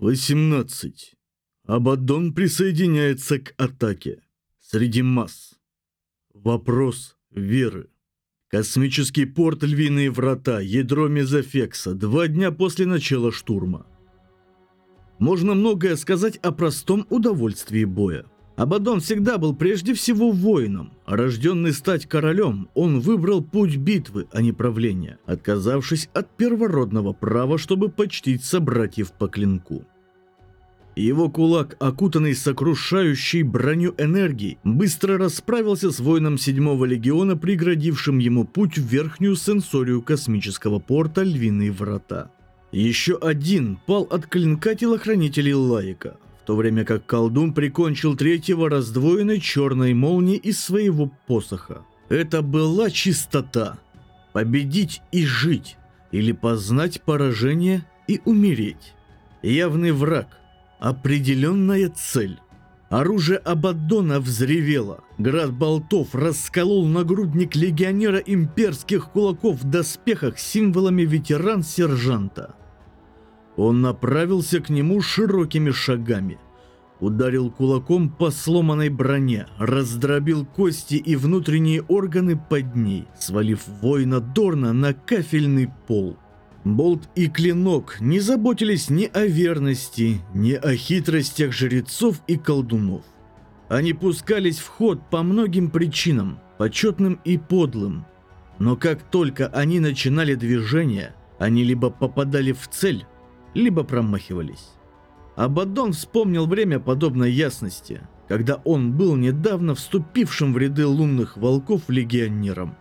18. Абаддон присоединяется к атаке. Среди масс. Вопрос веры. Космический порт Львиные врата, ядро Мезофекса, два дня после начала штурма. Можно многое сказать о простом удовольствии боя. Абадон всегда был прежде всего воином. Рожденный стать королем, он выбрал путь битвы, а не правления, отказавшись от первородного права, чтобы почтить собратьев по клинку. Его кулак, окутанный сокрушающей броню энергии, быстро расправился с воином седьмого легиона, преградившим ему путь в верхнюю сенсорию космического порта Львиные Врата. Еще один пал от клинка телохранителей Лаика, то время как колдун прикончил третьего раздвоенной черной молнией из своего посоха. Это была чистота. Победить и жить, или познать поражение и умереть. Явный враг, определенная цель. Оружие Абаддона взревело. Град болтов расколол нагрудник легионера имперских кулаков в доспехах символами ветеран-сержанта. Он направился к нему широкими шагами. Ударил кулаком по сломанной броне, раздробил кости и внутренние органы под ней, свалив воина Дорна на кафельный пол. Болт и Клинок не заботились ни о верности, ни о хитростях жрецов и колдунов. Они пускались в ход по многим причинам, почетным и подлым. Но как только они начинали движение, они либо попадали в цель, либо промахивались. Абадон вспомнил время подобной ясности, когда он был недавно вступившим в ряды лунных волков легионером.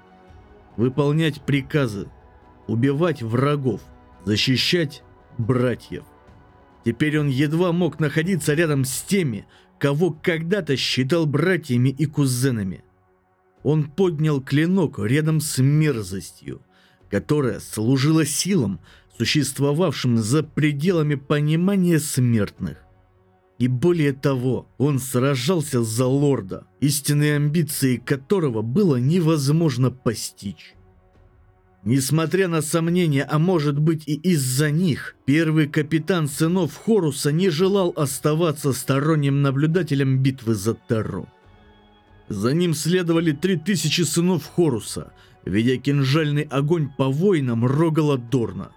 Выполнять приказы, убивать врагов, защищать братьев. Теперь он едва мог находиться рядом с теми, кого когда-то считал братьями и кузенами. Он поднял клинок рядом с мерзостью, которая служила силам, существовавшим за пределами понимания смертных. И более того, он сражался за лорда, истинные амбиции которого было невозможно постичь. Несмотря на сомнения, а может быть и из-за них, первый капитан сынов Хоруса не желал оставаться сторонним наблюдателем битвы за Тару. За ним следовали три тысячи сынов Хоруса, ведя кинжальный огонь по воинам Рогала Дорна.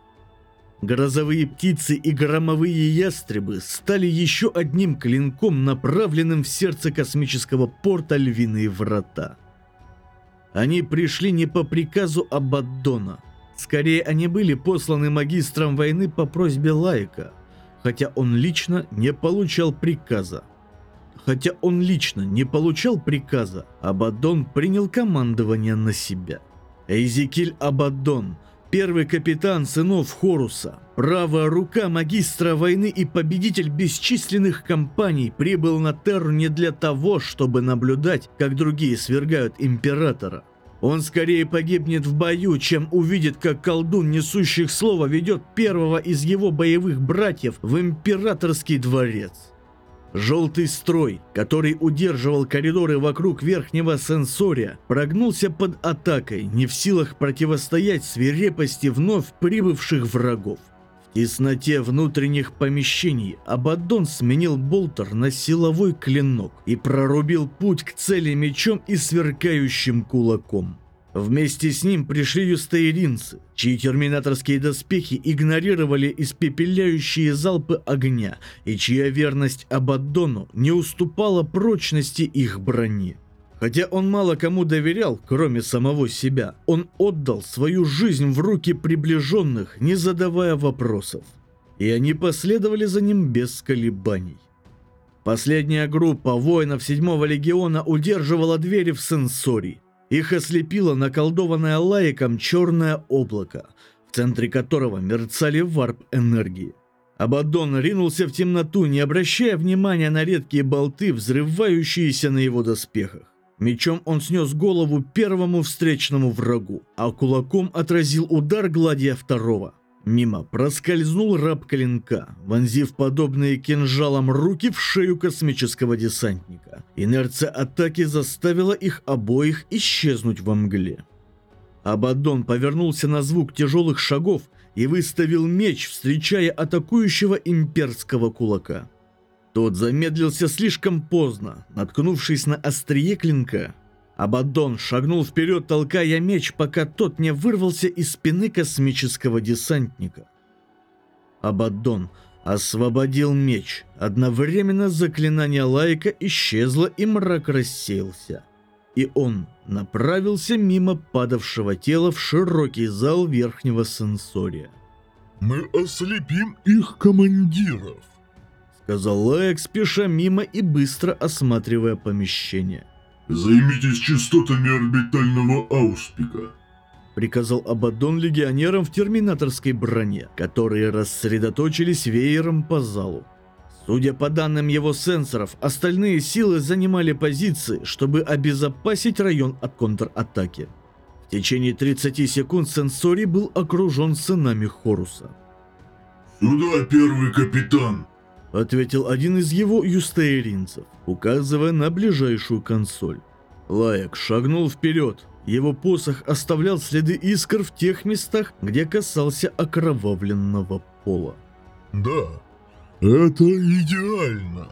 Грозовые птицы и громовые ястребы стали еще одним клинком, направленным в сердце космического порта Львиные Врата. Они пришли не по приказу Абаддона. Скорее, они были посланы магистром войны по просьбе Лайка, хотя он лично не получал приказа. Хотя он лично не получал приказа, Абаддон принял командование на себя. Эйзекиль Абаддон – Первый капитан сынов Хоруса, правая рука магистра войны и победитель бесчисленных кампаний прибыл на Терру не для того, чтобы наблюдать, как другие свергают императора. Он скорее погибнет в бою, чем увидит, как колдун несущих слова ведет первого из его боевых братьев в императорский дворец. Желтый строй, который удерживал коридоры вокруг верхнего сенсория, прогнулся под атакой, не в силах противостоять свирепости вновь прибывших врагов. В тесноте внутренних помещений Абаддон сменил болтер на силовой клинок и прорубил путь к цели мечом и сверкающим кулаком. Вместе с ним пришли юстаиринцы, чьи терминаторские доспехи игнорировали испепеляющие залпы огня и чья верность Абаддону не уступала прочности их брони. Хотя он мало кому доверял, кроме самого себя, он отдал свою жизнь в руки приближенных, не задавая вопросов. И они последовали за ним без колебаний. Последняя группа воинов 7-го легиона удерживала двери в сенсорий, их ослепило наколдованное лаиком черное облако, в центре которого мерцали варп энергии. Абадон ринулся в темноту, не обращая внимания на редкие болты, взрывающиеся на его доспехах. Мечом он снес голову первому встречному врагу, а кулаком отразил удар гладия второго. Мимо проскользнул раб клинка, вонзив подобные кинжалам руки в шею космического десантника. Инерция атаки заставила их обоих исчезнуть во мгле. Абадон повернулся на звук тяжелых шагов и выставил меч, встречая атакующего имперского кулака. Тот замедлился слишком поздно, наткнувшись на острие клинка. Абаддон шагнул вперед, толкая меч, пока тот не вырвался из спины космического десантника. Абаддон освободил меч. Одновременно заклинание Лайка исчезло и мрак рассеялся. И он направился мимо падавшего тела в широкий зал верхнего сенсория. «Мы ослепим их командиров», — сказал Лайк, спеша мимо и быстро осматривая помещение. «Займитесь частотами орбитального ауспика приказал Абаддон легионерам в терминаторской броне, которые рассредоточились веером по залу. Судя по данным его сенсоров, остальные силы занимали позиции, чтобы обезопасить район от контратаки. В течение 30 секунд сенсорий был окружен сынами Хоруса. «Сюда, первый капитан!» — ответил один из его юстееринцев, указывая на ближайшую консоль. Лаек шагнул вперед, его посох оставлял следы искр в тех местах, где касался окровавленного пола. «Да, это идеально!»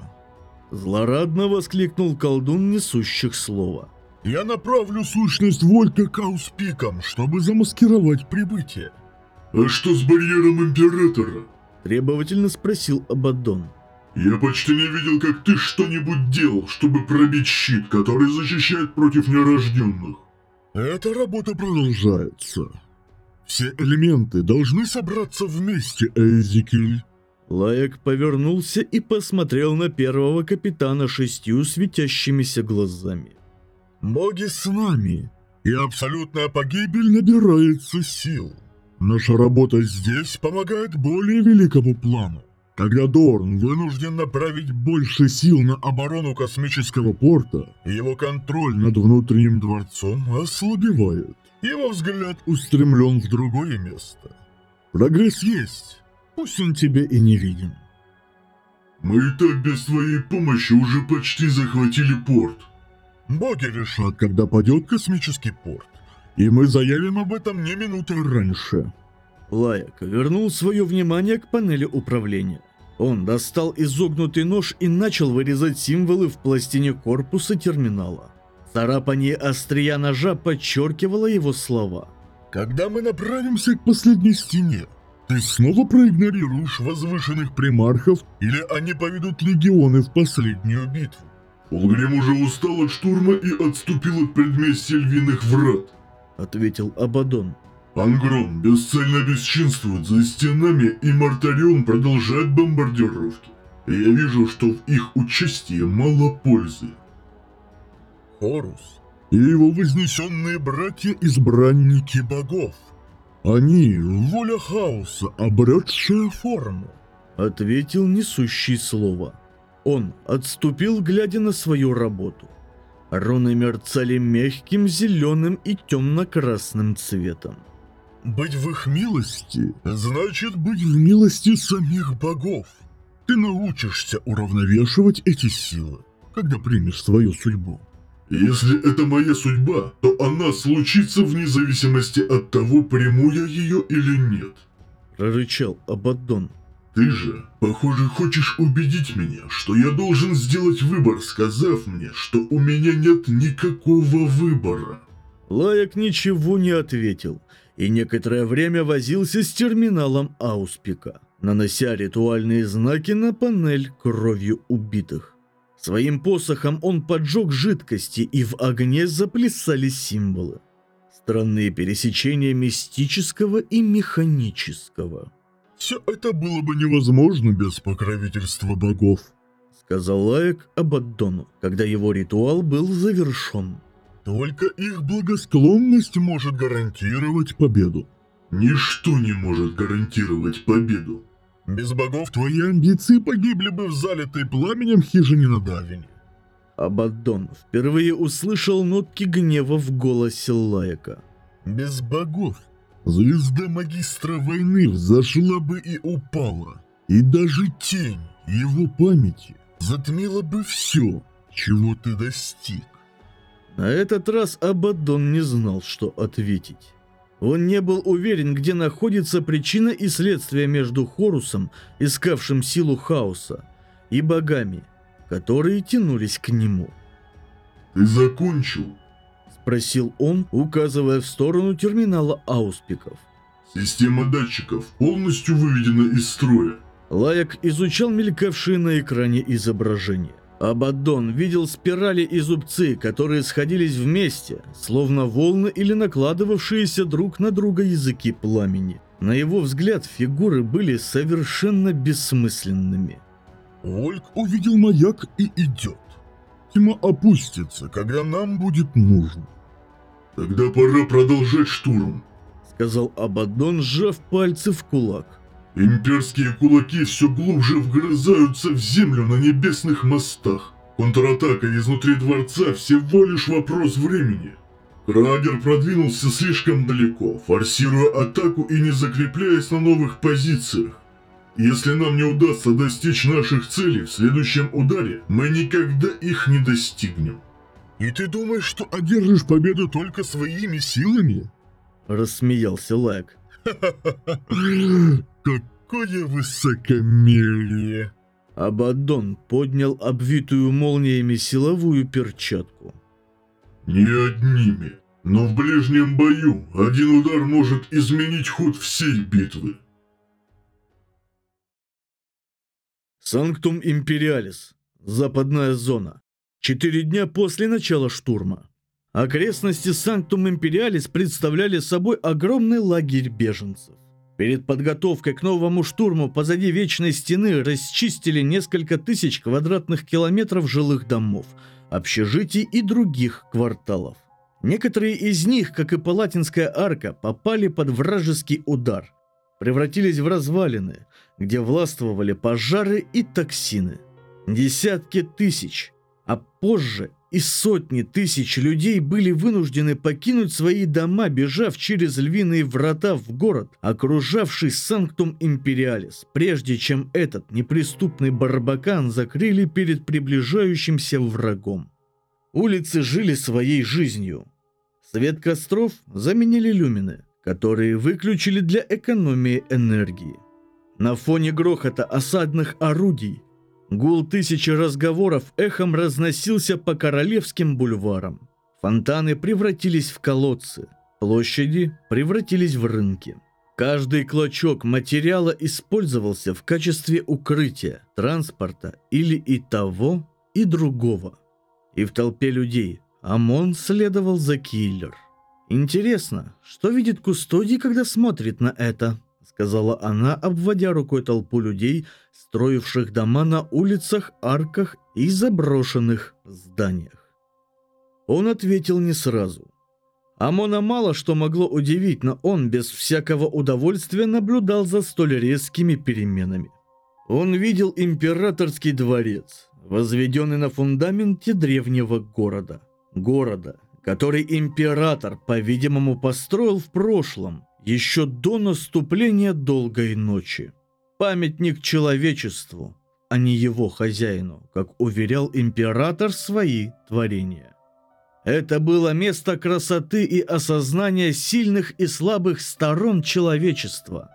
Злорадно воскликнул колдун несущих слова. «Я направлю сущность Волька к ауспикам, чтобы замаскировать прибытие». «А что с барьером Императора?» Требовательно спросил Абаддон. «Я почти не видел, как ты что-нибудь делал, чтобы пробить щит, который защищает против нерожденных». Эта работа продолжается. Все элементы должны собраться вместе, Эйзекиль. Лаек повернулся и посмотрел на первого капитана шестью светящимися глазами. «Боги с нами, и абсолютная погибель набирается сил. Наша работа здесь помогает более великому плану. Когда Дорн вынужден направить больше сил на оборону космического порта, его контроль над внутренним дворцом ослабевает. Его взгляд устремлен в другое место. Прогресс есть, пусть он тебе и не виден. Мы и так без твоей помощи уже почти захватили порт. Боги решат, когда падет космический порт. И мы заявим об этом не минутой раньше. Лаяк вернул свое внимание к панели управления. Он достал изогнутый нож и начал вырезать символы в пластине корпуса терминала. Царапание острия ножа подчеркивало его слова. «Когда мы направимся к последней стене, ты снова проигнорируешь возвышенных примархов или они поведут легионы в последнюю битву?» «Фулгрим уже устал от штурма и отступил от предместья львиных врат», — ответил Абадон. Ангрон бесцельно бесчинствует за стенами, и Мартарион продолжает бомбардировки. я вижу, что в их участии мало пользы. Хорус и его вознесенные братья-избранники богов. Они — воля хаоса, обретшая форму. Ответил несущий слово. Он отступил, глядя на свою работу. Руны мерцали мягким зеленым и темно-красным цветом. Быть в их милости значит быть в милости самих богов. Ты научишься уравновешивать эти силы, когда примешь свою судьбу. Если это моя судьба, то она случится вне зависимости от того, приму я ее или нет. Прорычал Абаддон. Ты же, похоже, хочешь убедить меня, что я должен сделать выбор, сказав мне, что у меня нет никакого выбора. Лаяк ничего не ответил и некоторое время возился с терминалом Ауспика, нанося ритуальные знаки на панель кровью убитых. Своим посохом он поджег жидкости, и в огне заплясали символы. Странные пересечения мистического и механического. «Все это было бы невозможно без покровительства богов», — сказал Лаек Абаддону, когда его ритуал был завершен. Только их благосклонность может гарантировать победу. Ничто не может гарантировать победу. Без богов твои амбиции погибли бы в залитой пламенем хижине на Давине. Абаддон впервые услышал нотки гнева в голосе Лаяка. Без богов звезда магистра войны взошла бы и упала. И даже тень его памяти затмила бы все, чего ты достиг. На этот раз Абаддон не знал, что ответить. Он не был уверен, где находится причина и следствие между Хорусом, искавшим силу хаоса, и богами, которые тянулись к нему. «Ты закончил?» – спросил он, указывая в сторону терминала ауспиков. «Система датчиков полностью выведена из строя». Лаяк изучал мелькавшие на экране изображения. Абаддон видел спирали и зубцы, которые сходились вместе, словно волны или накладывавшиеся друг на друга языки пламени. На его взгляд фигуры были совершенно бессмысленными. Вольк увидел маяк и идет. Тьма опустится, когда нам будет нужно. Тогда пора продолжать штурм, сказал Абаддон, сжав пальцы в кулак. Имперские кулаки все глубже вгрызаются в землю на небесных мостах. Контратака изнутри дворца всего лишь вопрос времени. Крагер продвинулся слишком далеко, форсируя атаку и не закрепляясь на новых позициях. Если нам не удастся достичь наших целей в следующем ударе, мы никогда их не достигнем. И ты думаешь, что одержишь победу только своими силами? Рассмеялся Лайк. Какое высокомерие! Абаддон поднял обвитую молниями силовую перчатку. Не одними, но в ближнем бою один удар может изменить ход всей битвы. Санктум Империалис. Западная зона. Четыре дня после начала штурма. Окрестности Санктум Империалис представляли собой огромный лагерь беженцев. Перед подготовкой к новому штурму позади Вечной Стены расчистили несколько тысяч квадратных километров жилых домов, общежитий и других кварталов. Некоторые из них, как и Палатинская арка, попали под вражеский удар, превратились в развалины, где властвовали пожары и токсины. Десятки тысяч, а позже и сотни тысяч людей были вынуждены покинуть свои дома, бежав через львиные врата в город, окружавший Санктум Империалис, прежде чем этот неприступный барбакан закрыли перед приближающимся врагом. Улицы жили своей жизнью. Свет костров заменили люмины, которые выключили для экономии энергии. На фоне грохота осадных орудий Гул тысячи разговоров эхом разносился по королевским бульварам. Фонтаны превратились в колодцы, площади превратились в рынки. Каждый клочок материала использовался в качестве укрытия, транспорта или и того, и другого. И в толпе людей ОМОН следовал за киллер. Интересно, что видит Кустодий, когда смотрит на это? Сказала она, обводя рукой толпу людей, строивших дома на улицах, арках и заброшенных зданиях. Он ответил не сразу. Амона мало что могло удивить, но он без всякого удовольствия наблюдал за столь резкими переменами. Он видел императорский дворец, возведенный на фундаменте древнего города. Города, который император, по-видимому, построил в прошлом, еще до наступления долгой ночи. Памятник человечеству, а не его хозяину, как уверял император свои творения. Это было место красоты и осознания сильных и слабых сторон человечества.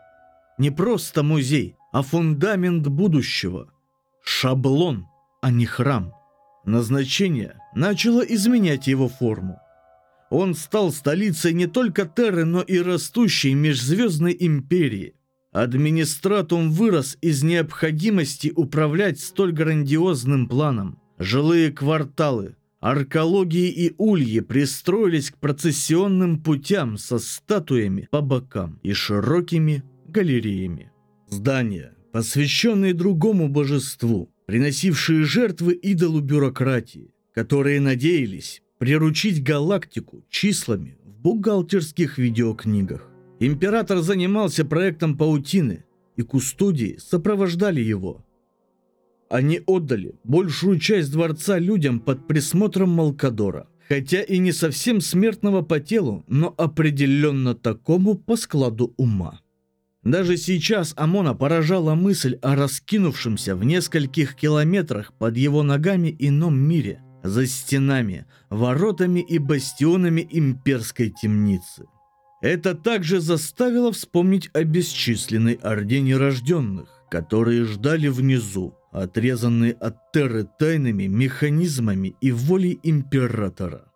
Не просто музей, а фундамент будущего. Шаблон, а не храм. Назначение начало изменять его форму. Он стал столицей не только Терры, но и растущей межзвездной империи. Администратум вырос из необходимости управлять столь грандиозным планом. Жилые кварталы, аркологии и ульи пристроились к процессионным путям со статуями по бокам и широкими галереями. Здания, посвященные другому божеству, приносившие жертвы идолу бюрократии, которые надеялись приручить галактику числами в бухгалтерских видеокнигах. Император занимался проектом паутины, и кустодии сопровождали его. Они отдали большую часть дворца людям под присмотром Малкадора, хотя и не совсем смертного по телу, но определенно такому по складу ума. Даже сейчас Амона поражала мысль о раскинувшемся в нескольких километрах под его ногами ином мире – за стенами, воротами и бастионами имперской темницы. Это также заставило вспомнить о бесчисленной орде нерожденных, которые ждали внизу, отрезанные от Терры тайными механизмами и волей Императора.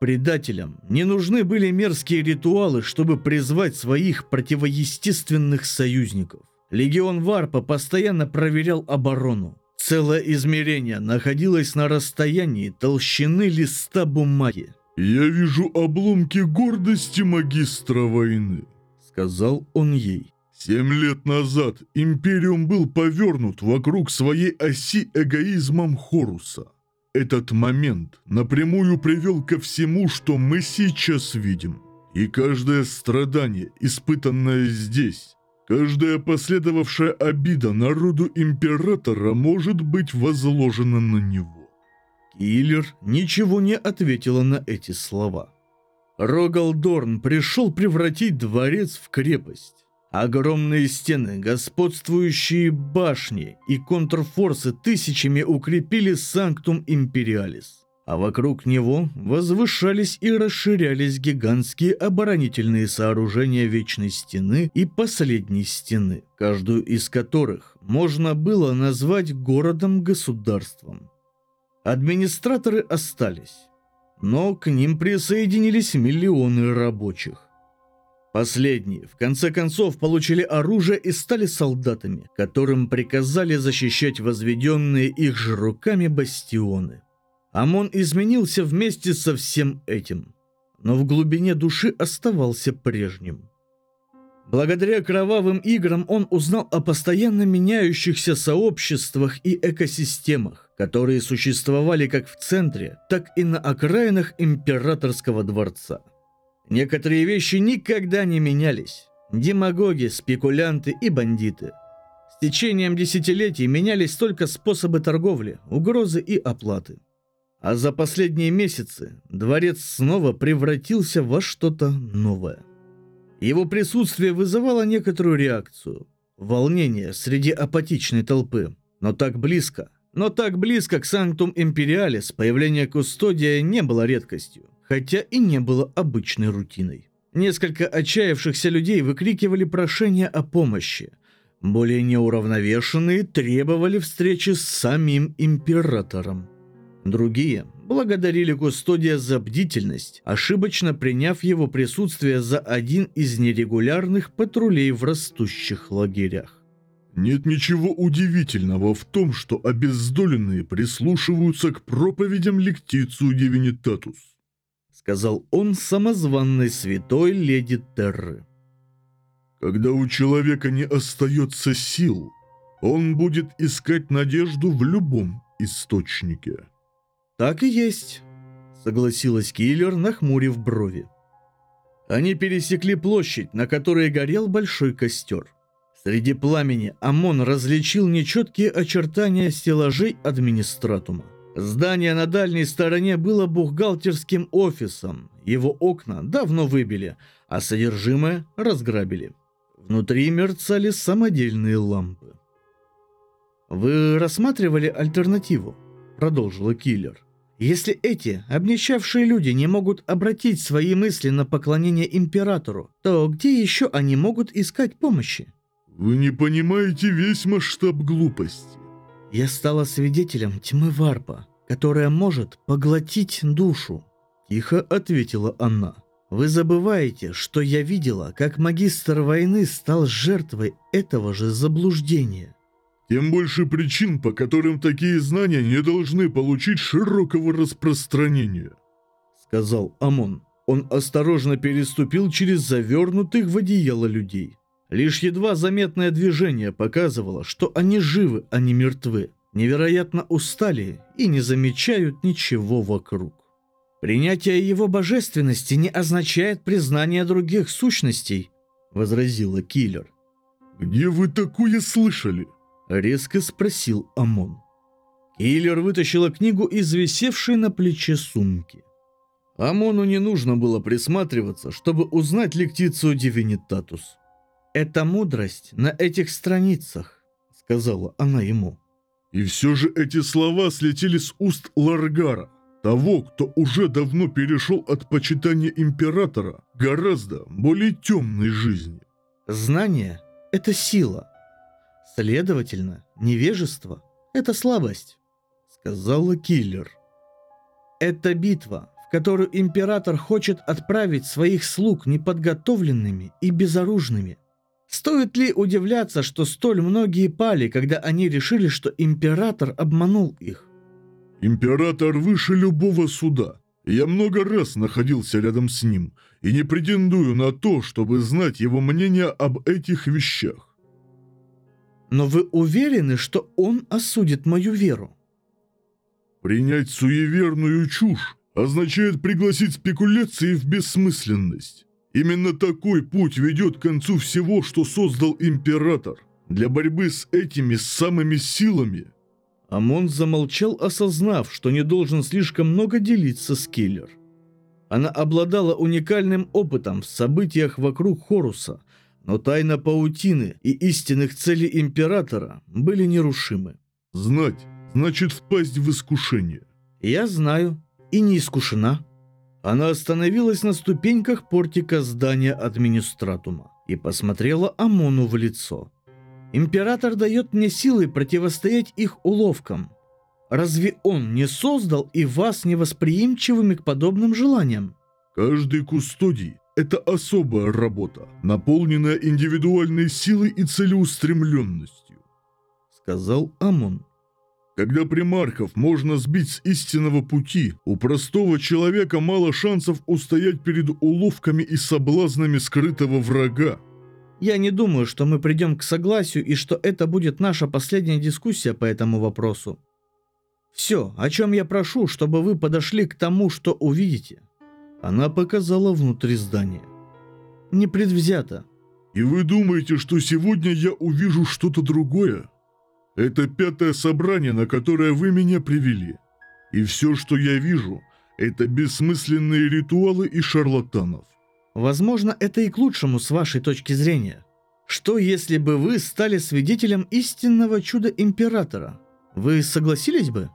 Предателям не нужны были мерзкие ритуалы, чтобы призвать своих противоестественных союзников. Легион Варпа постоянно проверял оборону. Целое измерение находилось на расстоянии толщины листа бумаги. «Я вижу обломки гордости магистра войны», — сказал он ей. «Семь лет назад Империум был повернут вокруг своей оси эгоизмом Хоруса. Этот момент напрямую привел ко всему, что мы сейчас видим. И каждое страдание, испытанное здесь, каждая последовавшая обида народу Императора может быть возложена на него. Киллер ничего не ответила на эти слова. Рогалдорн пришел превратить дворец в крепость. Огромные стены, господствующие башни и контрфорсы тысячами укрепили Санктум Империалис, а вокруг него возвышались и расширялись гигантские оборонительные сооружения Вечной Стены и Последней Стены, каждую из которых можно было назвать городом-государством. Администраторы остались, но к ним присоединились миллионы рабочих. Последние, в конце концов, получили оружие и стали солдатами, которым приказали защищать возведенные их же руками бастионы. Амон изменился вместе со всем этим, но в глубине души оставался прежним. Благодаря кровавым играм он узнал о постоянно меняющихся сообществах и экосистемах, которые существовали как в центре, так и на окраинах императорского дворца. Некоторые вещи никогда не менялись. Демагоги, спекулянты и бандиты. С течением десятилетий менялись только способы торговли, угрозы и оплаты. А за последние месяцы дворец снова превратился во что-то новое. Его присутствие вызывало некоторую реакцию. Волнение среди апатичной толпы. Но так близко. Но так близко к Санктум Империалис появление Кустодия не было редкостью, хотя и не было обычной рутиной. Несколько отчаявшихся людей выкрикивали прошение о помощи. Более неуравновешенные требовали встречи с самим Императором. Другие благодарили Кустодия за бдительность, ошибочно приняв его присутствие за один из нерегулярных патрулей в растущих лагерях. Нет ничего удивительного в том, что обездоленные прислушиваются к проповедям Лектицию Дивинитатус, сказал он самозванной святой леди Терры. Когда у человека не остается сил, он будет искать надежду в любом источнике. «Так и есть», — согласилась Киллер, нахмурив брови. Они пересекли площадь, на которой горел большой костер. Среди пламени Амон различил нечеткие очертания стеллажей администратума. Здание на дальней стороне было бухгалтерским офисом. Его окна давно выбили, а содержимое разграбили. Внутри мерцали самодельные лампы. «Вы рассматривали альтернативу?» – продолжила киллер. Если эти обнищавшие люди не могут обратить свои мысли на поклонение императору, то где еще они могут искать помощи? Вы не понимаете весь масштаб глупости. Я стала свидетелем тьмы Варпа, которая может поглотить душу. Тихо ответила она. Вы забываете, что я видела, как магистр войны стал жертвой этого же заблуждения тем больше причин, по которым такие знания не должны получить широкого распространения», — сказал Амон. Он осторожно переступил через завернутых в одеяло людей. Лишь едва заметное движение показывало, что они живы, а не мертвы, невероятно устали и не замечают ничего вокруг. «Принятие его божественности не означает признание других сущностей», — возразила Киллер. «Где вы такое слышали?» Резко спросил Амон. Киллер вытащила книгу из висевшей на плече сумки. Амону не нужно было присматриваться, чтобы узнать лектицию Дивинитатус. «Это мудрость на этих страницах», — сказала она ему. «И все же эти слова слетели с уст Ларгара, того, кто уже давно перешел от почитания императора гораздо более темной жизни. Знание – это сила. Следовательно, невежество – это слабость, сказала киллер. Это битва, в которую император хочет отправить своих слуг неподготовленными и безоружными. Стоит ли удивляться, что столь многие пали, когда они решили, что император обманул их? Император выше любого суда. Я много раз находился рядом с ним и не претендую на то, чтобы знать его мнение об этих вещах. Но вы уверены, что он осудит мою веру? Принять суеверную чушь означает пригласить спекуляции в бессмысленность. Именно такой путь ведет к концу всего, что создал император. Для борьбы с этими самыми силами. Амон замолчал, осознав, что не должен слишком много делиться с Киллер. Она обладала уникальным опытом в событиях вокруг Хоруса, но тайна паутины и истинных целей Императора были нерушимы. Знать значит впасть в искушение. Я знаю и не искушена. Она остановилась на ступеньках портика здания администратума и посмотрела Амону в лицо. Император дает мне силы противостоять их уловкам. Разве он не создал и вас невосприимчивыми к подобным желаниям? Каждый кустодий – это особая работа, наполненная индивидуальной силой и целеустремленностью, сказал Амон. Когда примархов можно сбить с истинного пути, у простого человека мало шансов устоять перед уловками и соблазнами скрытого врага. Я не думаю, что мы придем к согласию и что это будет наша последняя дискуссия по этому вопросу. Все, о чем я прошу, чтобы вы подошли к тому, что увидите. Она показала внутри здания. Непредвзято. И вы думаете, что сегодня я увижу что-то другое? Это пятое собрание, на которое вы меня привели. И все, что я вижу, это бессмысленные ритуалы и шарлатанов. Возможно, это и к лучшему с вашей точки зрения. Что если бы вы стали свидетелем истинного чуда Императора? Вы согласились бы?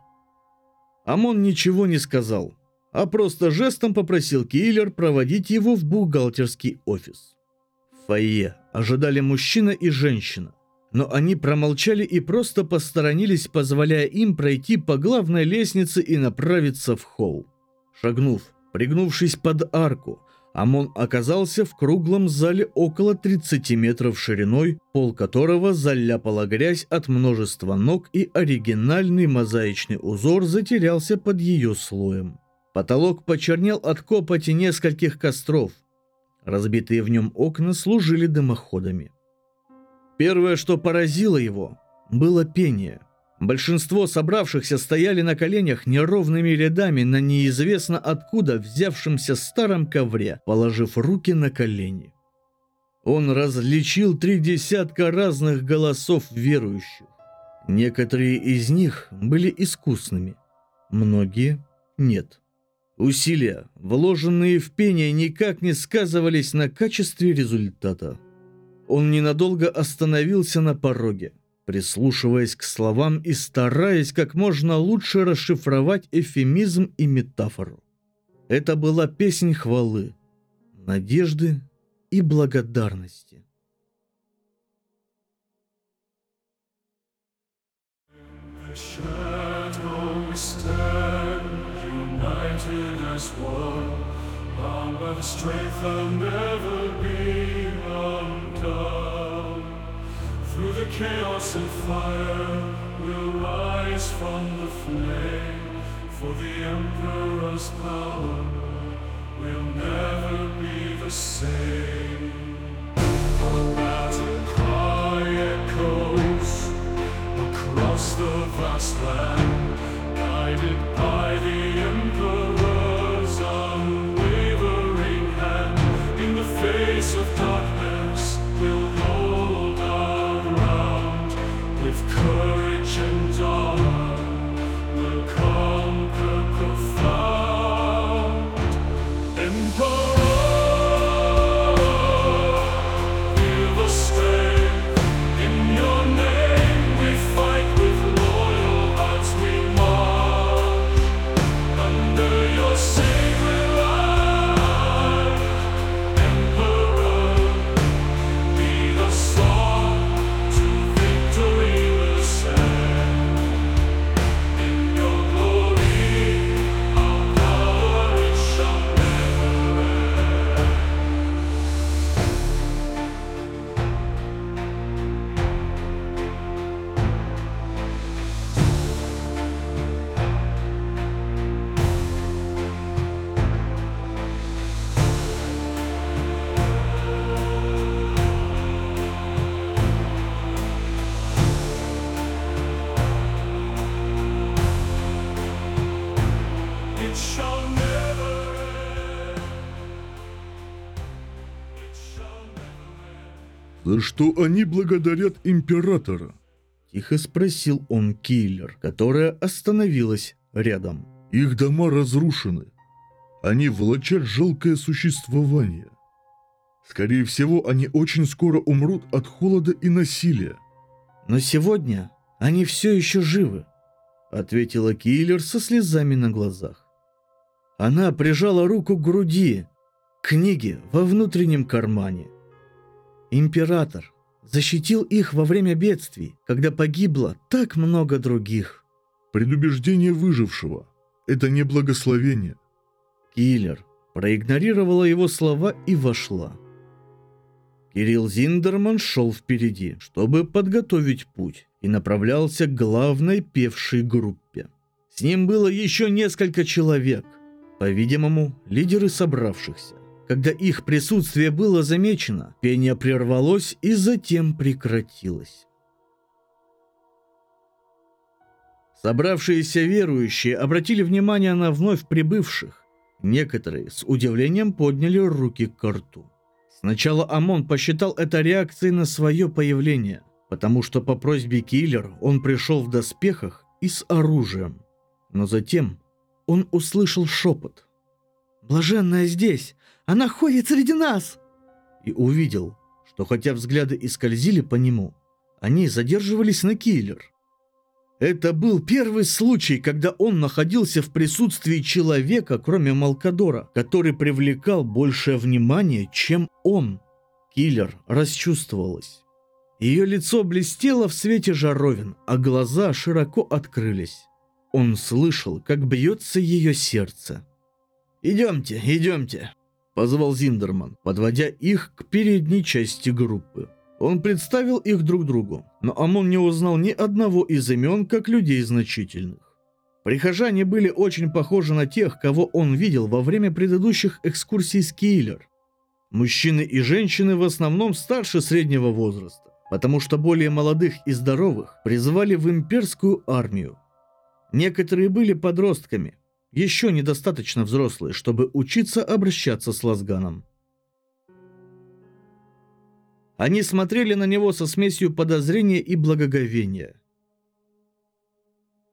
Амон ничего не сказал, а просто жестом попросил Киллер проводить его в бухгалтерский офис. В фойе ожидали мужчина и женщина, но они промолчали и просто посторонились, позволяя им пройти по главной лестнице и направиться в холл. Шагнув, пригнувшись под арку, Амон оказался в круглом зале около 30 метров шириной, пол которого заляпала грязь от множества ног и оригинальный мозаичный узор затерялся под ее слоем. Потолок почернел от копоти нескольких костров. Разбитые в нем окна служили дымоходами. Первое, что поразило его, было пение – Большинство собравшихся стояли на коленях неровными рядами на неизвестно откуда взявшемся старом ковре, положив руки на колени. Он различил три десятка разных голосов верующих. Некоторые из них были искусными, многие – нет. Усилия, вложенные в пение, никак не сказывались на качестве результата. Он ненадолго остановился на пороге – прислушиваясь к словам и стараясь как можно лучше расшифровать эфемизм и метафору. Это была песнь хвалы, надежды и благодарности. Strength I'll never be undone. Through the chaos and fire we'll rise from the flame, for the Emperor's power will never be the same. За что они благодарят императора? Тихо спросил он киллер, которая остановилась рядом. Их дома разрушены. Они влачат жалкое существование. Скорее всего, они очень скоро умрут от холода и насилия. Но сегодня они все еще живы, ответила киллер со слезами на глазах. Она прижала руку к груди, книги во внутреннем кармане. Император защитил их во время бедствий, когда погибло так много других. Предубеждение выжившего – это не благословение. Киллер проигнорировала его слова и вошла. Кирилл Зиндерман шел впереди, чтобы подготовить путь, и направлялся к главной певшей группе. С ним было еще несколько человек, по-видимому, лидеры собравшихся. Когда их присутствие было замечено, пение прервалось и затем прекратилось. Собравшиеся верующие обратили внимание на вновь прибывших. Некоторые с удивлением подняли руки к рту. Сначала Амон посчитал это реакцией на свое появление, потому что по просьбе киллер он пришел в доспехах и с оружием. Но затем он услышал шепот. «Блаженная здесь! Она ходит среди нас!» И увидел, что хотя взгляды и скользили по нему, они задерживались на киллер. Это был первый случай, когда он находился в присутствии человека, кроме Малкадора, который привлекал большее внимание, чем он. Киллер расчувствовалась. Ее лицо блестело в свете жаровин, а глаза широко открылись. Он слышал, как бьется ее сердце. «Идемте, идемте», — позвал Зиндерман, подводя их к передней части группы. Он представил их друг другу, но Амон не узнал ни одного из имен как людей значительных. Прихожане были очень похожи на тех, кого он видел во время предыдущих экскурсий с Киллер. Мужчины и женщины в основном старше среднего возраста, потому что более молодых и здоровых призывали в имперскую армию. Некоторые были подростками, еще недостаточно взрослые, чтобы учиться обращаться с Лазганом. Они смотрели на него со смесью подозрения и благоговения.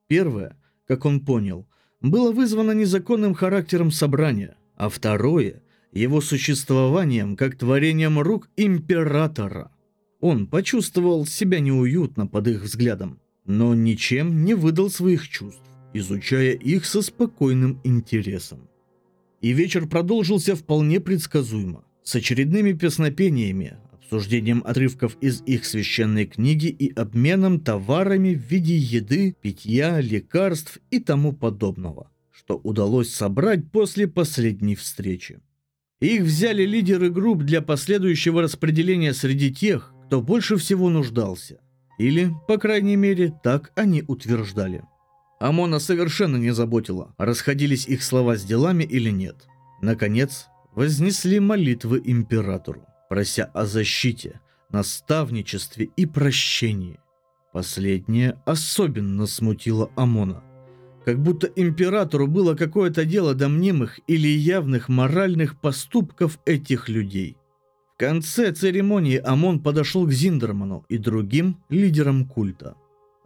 Первое, как он понял, было вызвано незаконным характером собрания, а второе – его существованием как творением рук императора. Он почувствовал себя неуютно под их взглядом, но ничем не выдал своих чувств изучая их со спокойным интересом. И вечер продолжился вполне предсказуемо, с очередными песнопениями, обсуждением отрывков из их священной книги и обменом товарами в виде еды, питья, лекарств и тому подобного, что удалось собрать после последней встречи. Их взяли лидеры групп для последующего распределения среди тех, кто больше всего нуждался. Или, по крайней мере, так они утверждали. Амона совершенно не заботило, расходились их слова с делами или нет. Наконец, вознесли молитвы императору, прося о защите, наставничестве и прощении. Последнее особенно смутило Амона. Как будто императору было какое-то дело до мнимых или явных моральных поступков этих людей. В конце церемонии Амон подошел к Зиндерману и другим лидерам культа.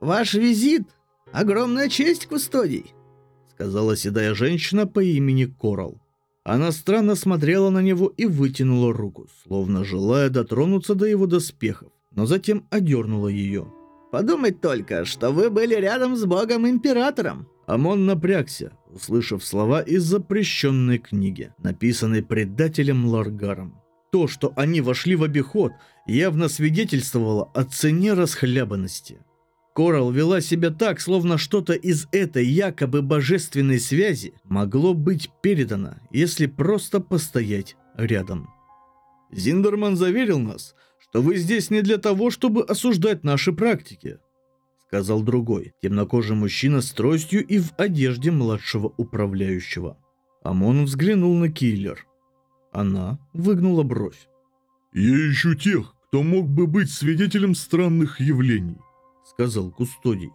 «Ваш визит Огромная честь, кустодий!» Сказала седая женщина по имени Корал. Она странно смотрела на него и вытянула руку, словно желая дотронуться до его доспехов, но затем одернула ее. «Подумать только, что вы были рядом с богом-императором!» Амон напрягся, услышав слова из запрещенной книги, написанной предателем Ларгаром. То, что они вошли в обиход, явно свидетельствовало о цене расхлябанности. Корал вела себя так, словно что-то из этой якобы божественной связи могло быть передано, если просто постоять рядом. Зиндерман заверил нас, что вы здесь не для того, чтобы осуждать наши практики, сказал другой, темнокожий мужчина с тростью и в одежде младшего управляющего. Амон взглянул на киллер. Она выгнула бровь. «Я ищу тех, кто мог бы быть свидетелем странных явлений сказал Кустодий.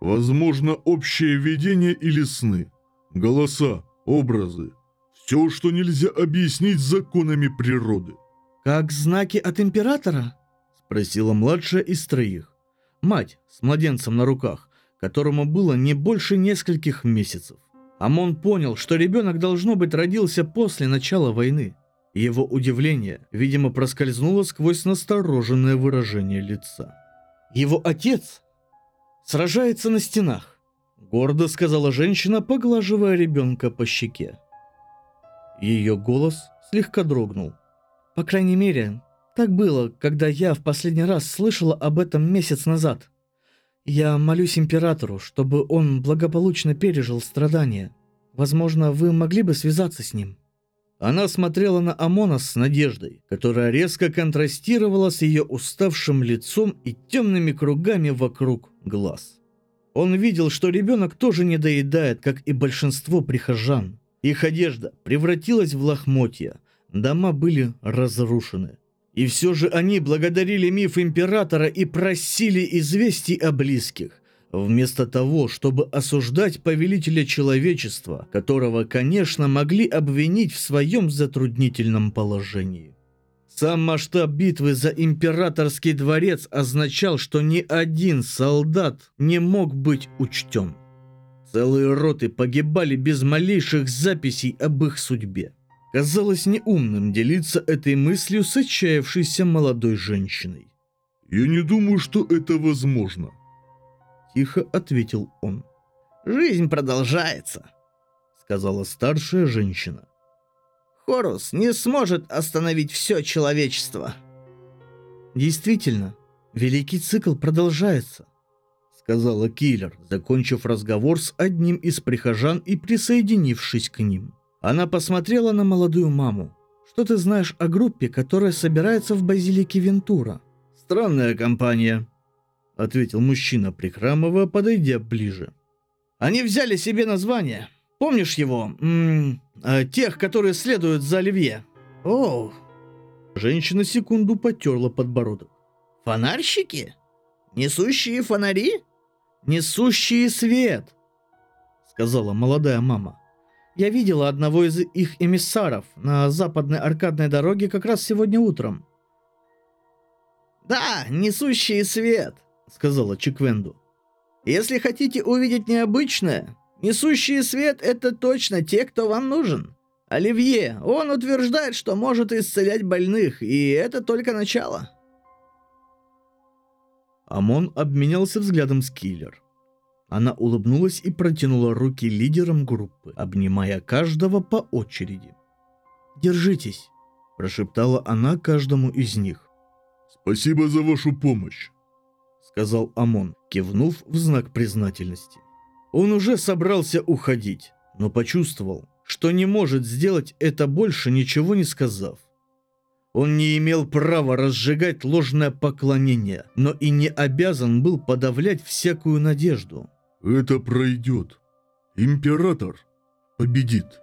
Возможно, общее видение или сны, голоса, образы, все, что нельзя объяснить законами природы. Как знаки от императора? Спросила младшая из троих. Мать с младенцем на руках, которому было не больше нескольких месяцев. Амон понял, что ребенок, должно быть, родился после начала войны. Его удивление, видимо, проскользнуло сквозь настороженное выражение лица. Его отец сражается на стенах, гордо сказала женщина, поглаживая ребенка по щеке. Ее голос слегка дрогнул. По крайней мере, так было, когда я в последний раз слышала об этом месяц назад. Я молюсь императору, чтобы он благополучно пережил страдания. Возможно, вы могли бы связаться с ним. Она смотрела на Амона с надеждой, которая резко контрастировала с ее уставшим лицом и темными кругами вокруг глаз. Он видел, что ребенок тоже не доедает, как и большинство прихожан. Их одежда превратилась в лохмотья, дома были разрушены. И все же они благодарили миф императора и просили известий о близких, вместо того, чтобы осуждать повелителя человечества, которого, конечно, могли обвинить в своем затруднительном положении. Сам масштаб битвы за императорский дворец означал, что ни один солдат не мог быть учтен. Целые роты погибали без малейших записей об их судьбе. Казалось неумным делиться этой мыслью с отчаявшейся молодой женщиной. «Я не думаю, что это возможно», — тихо ответил он. «Жизнь продолжается», — сказала старшая женщина. «Хорус не сможет остановить все человечество». «Действительно, великий цикл продолжается», — сказала Киллер, закончив разговор с одним из прихожан и присоединившись к ним. Она посмотрела на молодую маму. «Что ты знаешь о группе, которая собирается в базилике Вентура?» «Странная компания», — ответил мужчина, прихрамывая, подойдя ближе. «Они взяли себе название. Помнишь его? М -м, э, тех, которые следуют за Оливье». «О!» Женщина секунду потерла подбородок. «Фонарщики? Несущие фонари?» «Несущие свет», — сказала молодая мама. Я видела одного из их эмиссаров на западной аркадной дороге как раз сегодня утром. «Да, несущий свет», — сказала Чиквенду. «Если хотите увидеть необычное, несущий свет — это точно те, кто вам нужен. Оливье, он утверждает, что может исцелять больных, и это только начало». Амон обменялся взглядом с Киллер. Она улыбнулась и протянула руки лидерам группы, обнимая каждого по очереди. «Держитесь», – прошептала она каждому из них. «Спасибо за вашу помощь», – сказал Амон, кивнув в знак признательности. Он уже собрался уходить, но почувствовал, что не может сделать это больше, ничего не сказав. Он не имел права разжигать ложное поклонение, но и не обязан был подавлять всякую надежду. Это пройдет. Император победит.